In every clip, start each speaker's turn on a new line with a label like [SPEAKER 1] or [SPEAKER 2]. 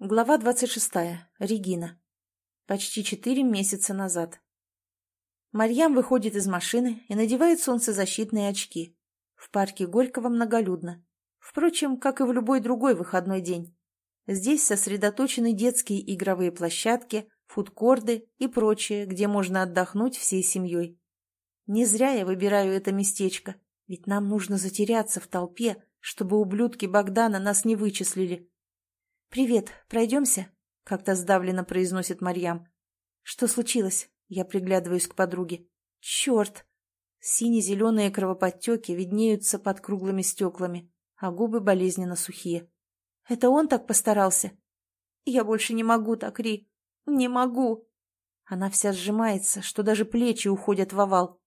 [SPEAKER 1] Глава 26. Регина. Почти четыре месяца назад. Марьям выходит из машины и надевает солнцезащитные очки. В парке Горького многолюдно. Впрочем, как и в любой другой выходной день. Здесь сосредоточены детские игровые площадки, фудкорды и прочее, где можно отдохнуть всей семьей. Не зря я выбираю это местечко, ведь нам нужно затеряться в толпе, чтобы ублюдки Богдана нас не вычислили. «Привет, пройдемся?» — как-то сдавленно произносит Марьям. «Что случилось?» — я приглядываюсь к подруге. «Черт!» Сине-зеленые кровоподтеки виднеются под круглыми стеклами, а губы болезненно сухие. «Это он так постарался?» «Я больше не могу так, Ри. Не могу!» Она вся сжимается, что даже плечи уходят в овал.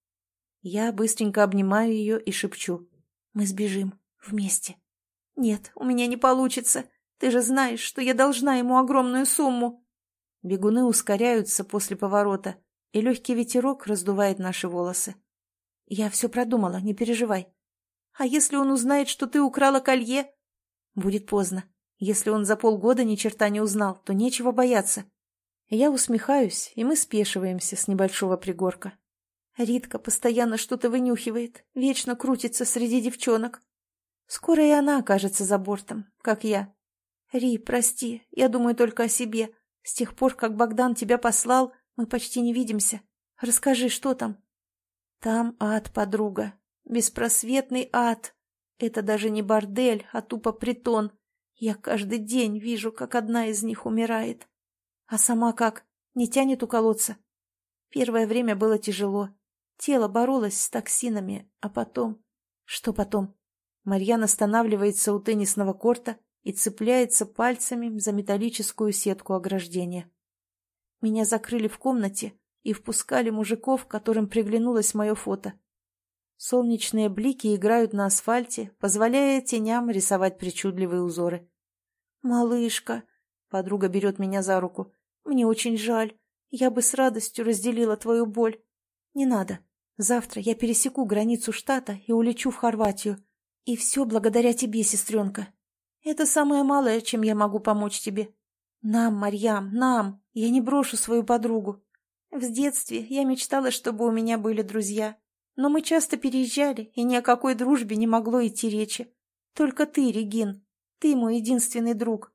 [SPEAKER 1] Я быстренько обнимаю ее и шепчу. «Мы сбежим. Вместе». «Нет, у меня не получится. Ты же знаешь, что я должна ему огромную сумму. Бегуны ускоряются после поворота, и легкий ветерок раздувает наши волосы. Я все продумала, не переживай. А если он узнает, что ты украла колье? Будет поздно. Если он за полгода ни черта не узнал, то нечего бояться. Я усмехаюсь, и мы спешиваемся с небольшого пригорка. Ритка постоянно что-то вынюхивает, вечно крутится среди девчонок. Скоро и она окажется за бортом, как я. «Ри, прости, я думаю только о себе. С тех пор, как Богдан тебя послал, мы почти не видимся. Расскажи, что там?» «Там ад, подруга. Беспросветный ад. Это даже не бордель, а тупо притон. Я каждый день вижу, как одна из них умирает. А сама как? Не тянет уколоться?» Первое время было тяжело. Тело боролось с токсинами, а потом... Что потом? Марьян останавливается у теннисного корта, и цепляется пальцами за металлическую сетку ограждения. Меня закрыли в комнате и впускали мужиков, которым приглянулось мое фото. Солнечные блики играют на асфальте, позволяя теням рисовать причудливые узоры. «Малышка!» — подруга берет меня за руку. «Мне очень жаль. Я бы с радостью разделила твою боль. Не надо. Завтра я пересеку границу штата и улечу в Хорватию. И все благодаря тебе, сестренка. Это самое малое, чем я могу помочь тебе. Нам, Марьям, нам. Я не брошу свою подругу. В детстве я мечтала, чтобы у меня были друзья. Но мы часто переезжали, и ни о какой дружбе не могло идти речи. Только ты, Регин. Ты мой единственный друг.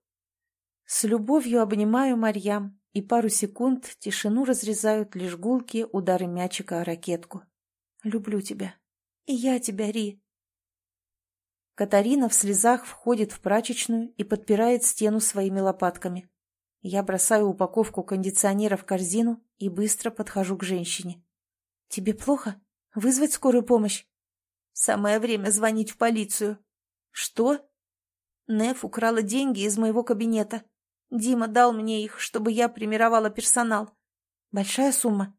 [SPEAKER 1] С любовью обнимаю Марьям, и пару секунд тишину разрезают лишь гулкие удары мячика о ракетку. Люблю тебя. И я тебя, Ри. Катарина в слезах входит в прачечную и подпирает стену своими лопатками. Я бросаю упаковку кондиционера в корзину и быстро подхожу к женщине. «Тебе плохо? Вызвать скорую помощь?» «Самое время звонить в полицию». «Что?» Неф украла деньги из моего кабинета. Дима дал мне их, чтобы я примировала персонал. Большая сумма?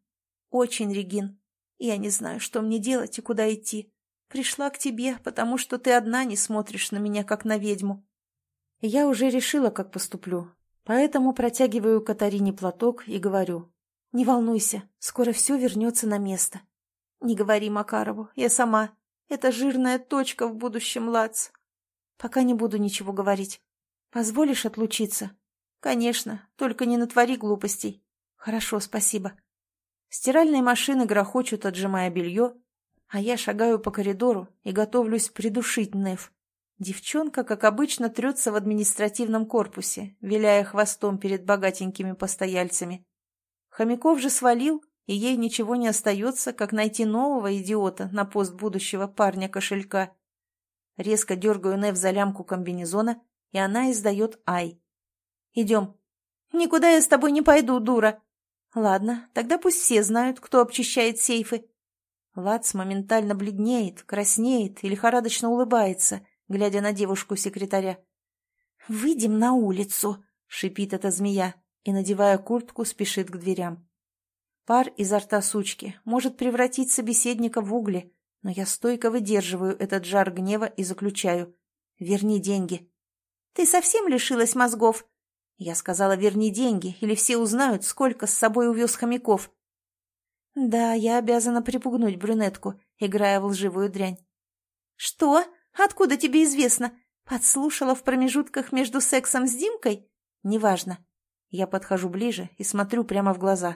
[SPEAKER 1] Очень, Регин. Я не знаю, что мне делать и куда идти. Пришла к тебе, потому что ты одна не смотришь на меня, как на ведьму. Я уже решила, как поступлю, поэтому протягиваю Катарине платок и говорю. Не волнуйся, скоро все вернется на место. Не говори Макарову, я сама. Это жирная точка в будущем Лац. Пока не буду ничего говорить. Позволишь отлучиться? Конечно, только не натвори глупостей. Хорошо, спасибо. Стиральные машины грохочут, отжимая белье, а я шагаю по коридору и готовлюсь придушить Нев. Девчонка, как обычно, трется в административном корпусе, виляя хвостом перед богатенькими постояльцами. Хомяков же свалил, и ей ничего не остается, как найти нового идиота на пост будущего парня-кошелька. Резко дергаю Нев за лямку комбинезона, и она издает «Ай». «Идем». «Никуда я с тобой не пойду, дура». «Ладно, тогда пусть все знают, кто обчищает сейфы». Лац моментально бледнеет, краснеет и лихорадочно улыбается, глядя на девушку-секретаря. «Выйдем на улицу!» — шипит эта змея и, надевая куртку, спешит к дверям. Пар изо рта сучки может превратить собеседника в угли, но я стойко выдерживаю этот жар гнева и заключаю. «Верни деньги!» «Ты совсем лишилась мозгов?» Я сказала, верни деньги, или все узнают, сколько с собой увез хомяков. Да, я обязана припугнуть брюнетку, играя в лживую дрянь. Что? Откуда тебе известно? Подслушала в промежутках между сексом с Димкой? Неважно. Я подхожу ближе и смотрю прямо в глаза.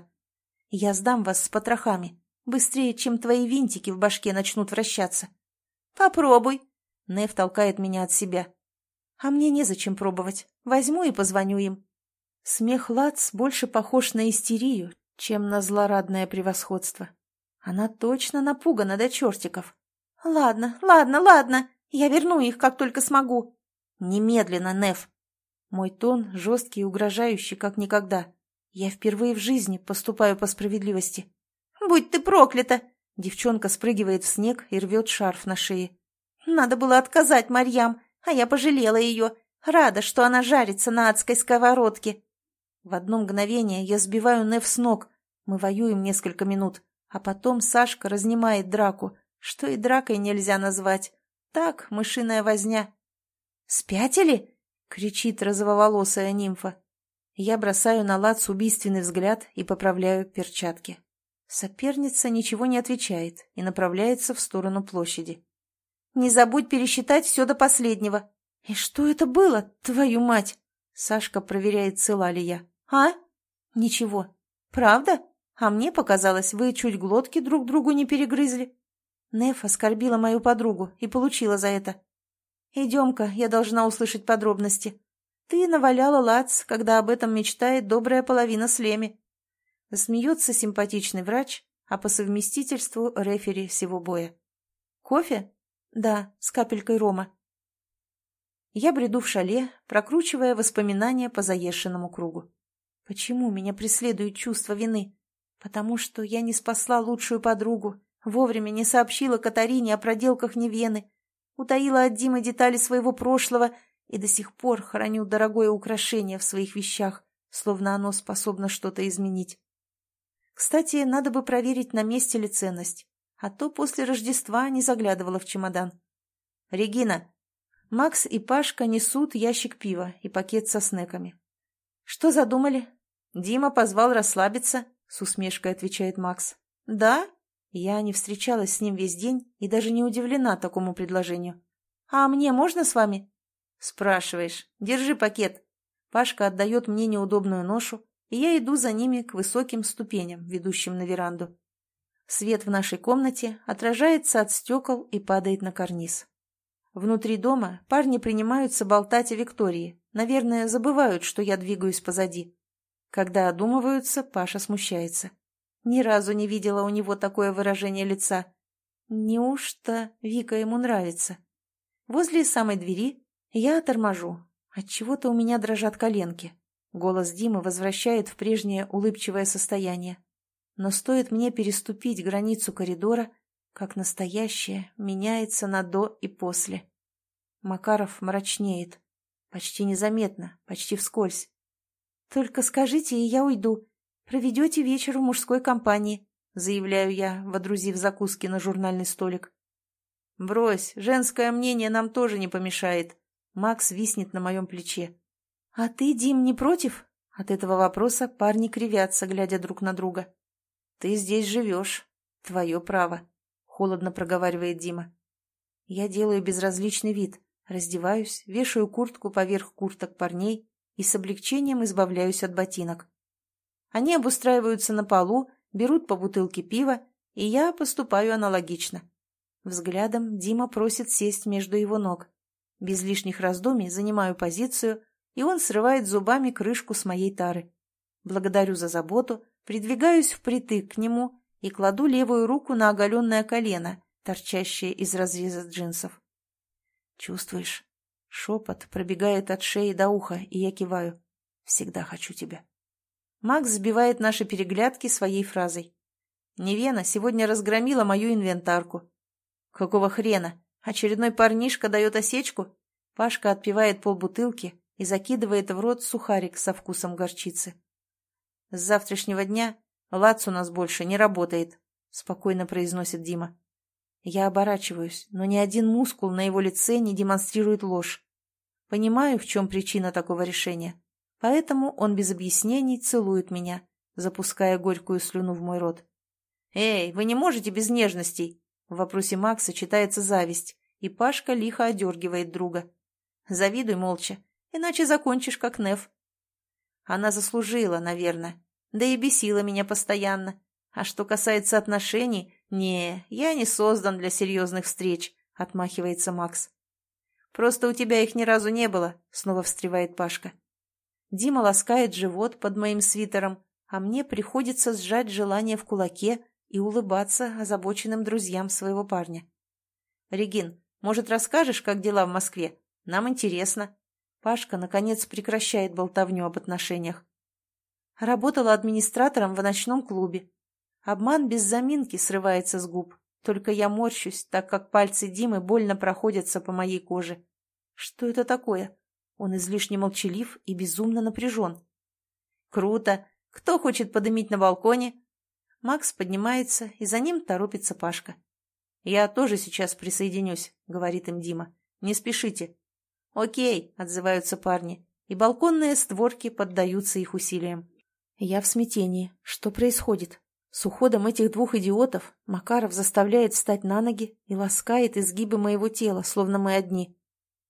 [SPEAKER 1] Я сдам вас с потрохами. Быстрее, чем твои винтики в башке начнут вращаться. Попробуй. Нев толкает меня от себя. А мне незачем пробовать. Возьму и позвоню им. Смех Лац больше похож на истерию, чем на злорадное превосходство. Она точно напугана до чертиков. «Ладно, ладно, ладно, я верну их, как только смогу». «Немедленно, Неф!» Мой тон жесткий и угрожающий, как никогда. Я впервые в жизни поступаю по справедливости. «Будь ты проклята!» Девчонка спрыгивает в снег и рвет шарф на шее. «Надо было отказать Марьям, а я пожалела ее. Рада, что она жарится на адской сковородке». В одно мгновение я сбиваю Нев с ног. Мы воюем несколько минут, а потом Сашка разнимает драку, что и дракой нельзя назвать. Так, мышиная возня. «Спятили?» — кричит розововолосая нимфа. Я бросаю на Лац убийственный взгляд и поправляю перчатки. Соперница ничего не отвечает и направляется в сторону площади. «Не забудь пересчитать все до последнего». «И что это было, твою мать?» Сашка проверяет, цела ли я. «А? Ничего. Правда? А мне показалось, вы чуть глотки друг другу не перегрызли». Неф оскорбила мою подругу и получила за это. «Идем-ка, я должна услышать подробности. Ты наваляла лац, когда об этом мечтает добрая половина Слеми». Смеется симпатичный врач, а по совместительству рефери всего боя. «Кофе?» «Да, с капелькой рома». Я бреду в шале, прокручивая воспоминания по заешенному кругу. Почему меня преследует чувство вины? Потому что я не спасла лучшую подругу, вовремя не сообщила Катарине о проделках Невены, утаила от Димы детали своего прошлого и до сих пор храню дорогое украшение в своих вещах, словно оно способно что-то изменить. Кстати, надо бы проверить, на месте ли ценность, а то после Рождества не заглядывала в чемодан. «Регина!» Макс и Пашка несут ящик пива и пакет со снеками. «Что задумали?» «Дима позвал расслабиться», — с усмешкой отвечает Макс. «Да?» Я не встречалась с ним весь день и даже не удивлена такому предложению. «А мне можно с вами?» «Спрашиваешь. Держи пакет». Пашка отдает мне неудобную ношу, и я иду за ними к высоким ступеням, ведущим на веранду. Свет в нашей комнате отражается от стекол и падает на карниз. Внутри дома парни принимаются болтать о Виктории, наверное, забывают, что я двигаюсь позади. Когда одумываются, Паша смущается. Ни разу не видела у него такое выражение лица. Неужто Вика ему нравится? Возле самой двери я торможу. Отчего-то у меня дрожат коленки. Голос Димы возвращает в прежнее улыбчивое состояние. Но стоит мне переступить границу коридора, как настоящее меняется на «до» и «после». Макаров мрачнеет. Почти незаметно, почти вскользь. «Только скажите, и я уйду. Проведете вечер в мужской компании», — заявляю я, водрузив закуски на журнальный столик. «Брось, женское мнение нам тоже не помешает». Макс виснет на моем плече. «А ты, Дим, не против?» От этого вопроса парни кривятся, глядя друг на друга. «Ты здесь живешь. Твое право», — холодно проговаривает Дима. Я делаю безразличный вид, раздеваюсь, вешаю куртку поверх курток парней и с облегчением избавляюсь от ботинок. Они обустраиваются на полу, берут по бутылке пива, и я поступаю аналогично. Взглядом Дима просит сесть между его ног. Без лишних раздумий занимаю позицию, и он срывает зубами крышку с моей тары. Благодарю за заботу, придвигаюсь впритык к нему и кладу левую руку на оголенное колено, торчащее из разреза джинсов. «Чувствуешь?» Шепот пробегает от шеи до уха, и я киваю. «Всегда хочу тебя». Макс сбивает наши переглядки своей фразой. «Невена сегодня разгромила мою инвентарку». «Какого хрена? Очередной парнишка дает осечку?» Пашка отпивает полбутылки и закидывает в рот сухарик со вкусом горчицы. «С завтрашнего дня лац у нас больше не работает», — спокойно произносит Дима. Я оборачиваюсь, но ни один мускул на его лице не демонстрирует ложь. Понимаю, в чем причина такого решения. Поэтому он без объяснений целует меня, запуская горькую слюну в мой рот. «Эй, вы не можете без нежностей!» В вопросе Макса читается зависть, и Пашка лихо одергивает друга. «Завидуй молча, иначе закончишь как Неф». Она заслужила, наверное. Да и бесила меня постоянно. А что касается отношений, не, я не создан для серьезных встреч, отмахивается Макс. Просто у тебя их ни разу не было, снова встревает Пашка. Дима ласкает живот под моим свитером, а мне приходится сжать желание в кулаке и улыбаться озабоченным друзьям своего парня. «Регин, может, расскажешь, как дела в Москве? Нам интересно». Пашка, наконец, прекращает болтовню об отношениях. Работала администратором в ночном клубе. Обман без заминки срывается с губ. Только я морщусь, так как пальцы Димы больно проходятся по моей коже. Что это такое? Он излишне молчалив и безумно напряжен. Круто! Кто хочет подымить на балконе? Макс поднимается, и за ним торопится Пашка. «Я тоже сейчас присоединюсь», — говорит им Дима. «Не спешите». «Окей», — отзываются парни, и балконные створки поддаются их усилиям. Я в смятении. Что происходит? С уходом этих двух идиотов Макаров заставляет встать на ноги и ласкает изгибы моего тела, словно мы одни.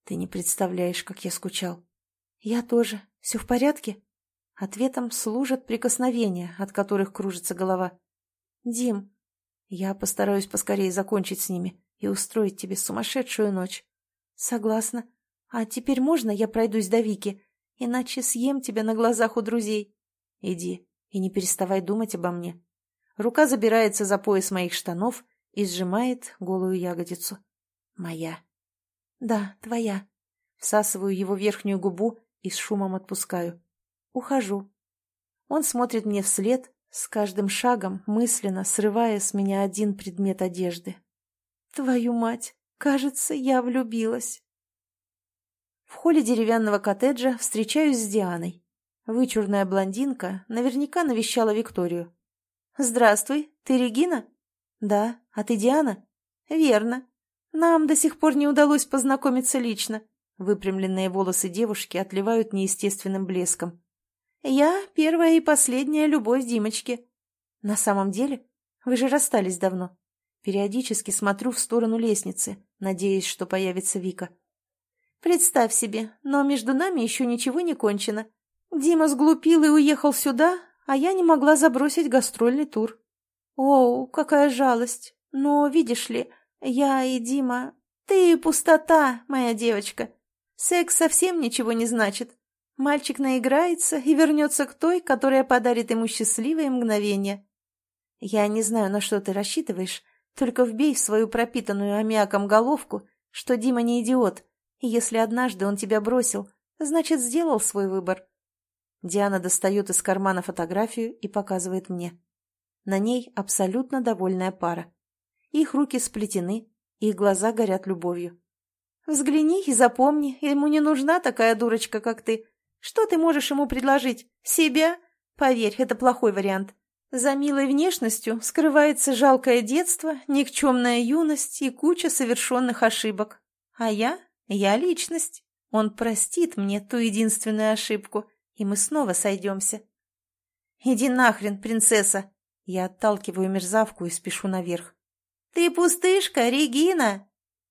[SPEAKER 1] Ты не представляешь, как я скучал. Я тоже. Все в порядке? Ответом служат прикосновения, от которых кружится голова. Дим, я постараюсь поскорее закончить с ними и устроить тебе сумасшедшую ночь. Согласна. А теперь можно я пройдусь до Вики? Иначе съем тебя на глазах у друзей. Иди и не переставай думать обо мне. Рука забирается за пояс моих штанов и сжимает голую ягодицу. Моя. Да, твоя. Всасываю его верхнюю губу и с шумом отпускаю. Ухожу. Он смотрит мне вслед, с каждым шагом мысленно срывая с меня один предмет одежды. Твою мать, кажется, я влюбилась. В холле деревянного коттеджа встречаюсь с Дианой. Вычурная блондинка наверняка навещала Викторию. «Здравствуй, ты Регина?» «Да, а ты Диана?» «Верно. Нам до сих пор не удалось познакомиться лично». Выпрямленные волосы девушки отливают неестественным блеском. «Я первая и последняя любовь Димочки». «На самом деле? Вы же расстались давно». Периодически смотрю в сторону лестницы, надеясь, что появится Вика. «Представь себе, но между нами еще ничего не кончено. Дима сглупил и уехал сюда, а я не могла забросить гастрольный тур. О, какая жалость! Но, видишь ли, я и Дима... Ты пустота, моя девочка. Секс совсем ничего не значит. Мальчик наиграется и вернется к той, которая подарит ему счастливые мгновения. Я не знаю, на что ты рассчитываешь, только вбей в свою пропитанную аммиаком головку, что Дима не идиот, и если однажды он тебя бросил, значит, сделал свой выбор. Диана достает из кармана фотографию и показывает мне. На ней абсолютно довольная пара. Их руки сплетены, их глаза горят любовью. «Взгляни и запомни, ему не нужна такая дурочка, как ты. Что ты можешь ему предложить? Себя? Поверь, это плохой вариант. За милой внешностью скрывается жалкое детство, никчемная юность и куча совершенных ошибок. А я? Я личность. Он простит мне ту единственную ошибку, и мы снова сойдемся. «Иди нахрен, принцесса!» Я отталкиваю мерзавку и спешу наверх. «Ты пустышка, Регина!»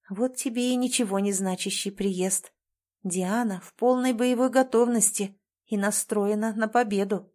[SPEAKER 1] Вот тебе и ничего не значащий приезд. Диана в полной боевой готовности и настроена на победу.